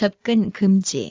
접근 금지.